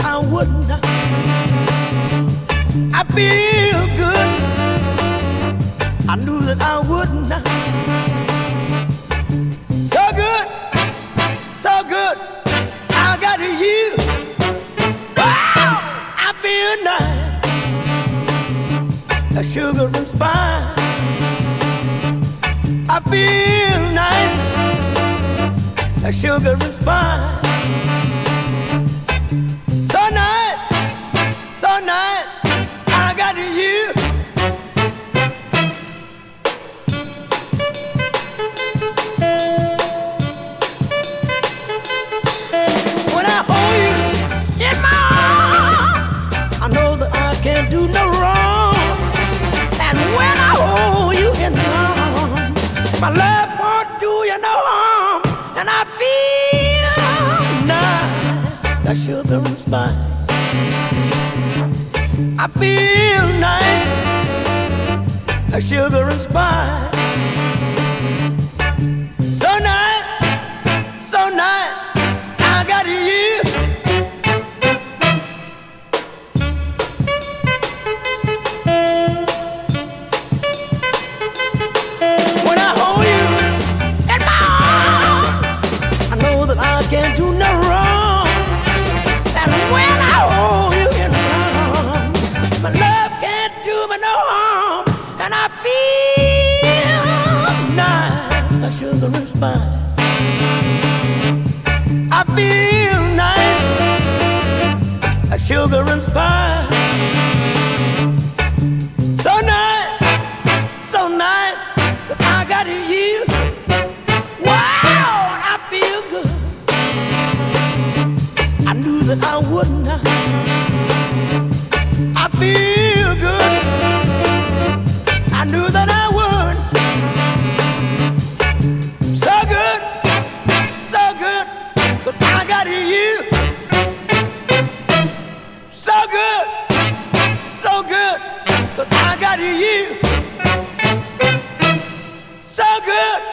wouldn't. I feel good. I knew that I wouldn't. So good, so good. I got you. Wow, I feel nice. A sugar and spice. I feel nice. A sugar and spice. Can't do no wrong. And when I hold you in my arms, my love won't do you no harm. And I feel nice, like sugar and spice. I feel nice, like sugar and spice. Sugar and spice. I feel nice, like sugar and spice. So nice, so nice that I got you. Wow, I feel good. I knew that I wouldn't. I you. So good.